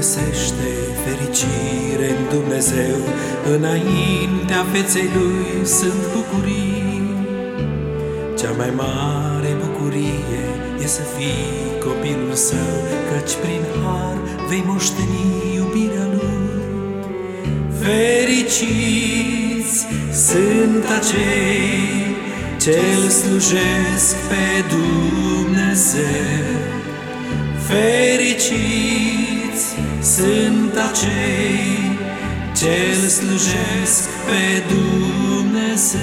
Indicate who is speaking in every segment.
Speaker 1: găsește fericire în Dumnezeu, Înaintea feței Lui sunt bucurii. Cea mai mare bucurie e să fii copilul său, Căci prin har vei moșteni iubirea Lui. Fericiți sunt acei ce-L slujesc pe Dumnezeu, Fericiți sunt acei ce îl slujesc pe Dumnezeu.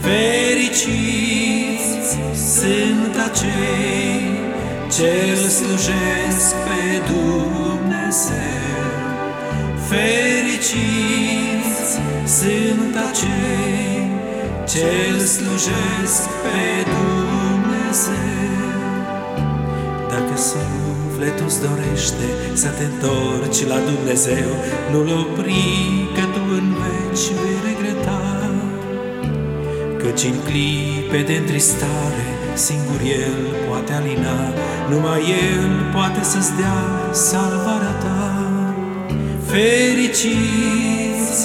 Speaker 1: Fericiți sunt acei ce îl slujesc pe Dumnezeu. Fericiți sunt acei ce îl slujesc pe Dumnezeu. Dacă sufletul-ți dorește să te întorci la Dumnezeu, Nu-l opri, că tu în veci vei regreta. Căci în clipe de întristare, singur El poate alina, Numai El poate să-ți dea salvarea ta. Fericiți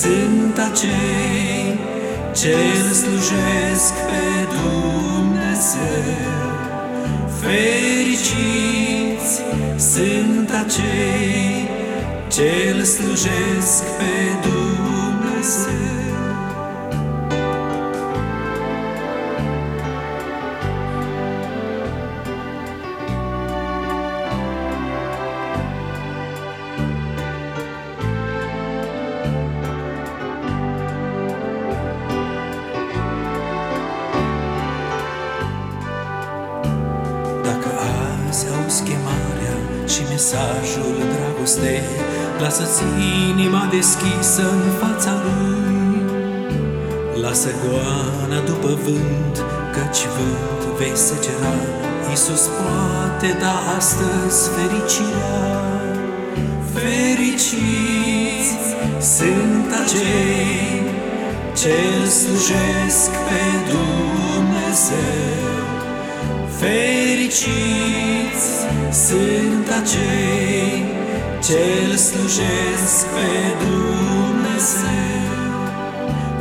Speaker 1: sunt acei ce îl slujesc pe sunt acei ce îl slujesc pe Dumnezeu. Mesajul dragostei, Lasă-ți inima deschisă în fața Lui. Lasă goana după vânt, căci vânt vei secera, Iisus poate da astăzi fericirea. Fericiți sunt acei ce slujesc pe Dumnezeu. Fericiți sunt acei ce îl slujesc pe Dumnezeu.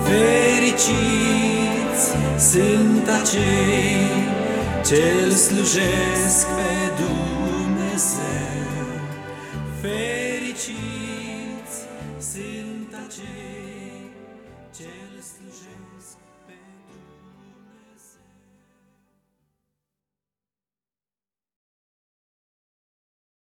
Speaker 1: Fericiți sunt acei ce îl slujesc pe Dumnezeu. Fericiți sunt acei ce îl slujesc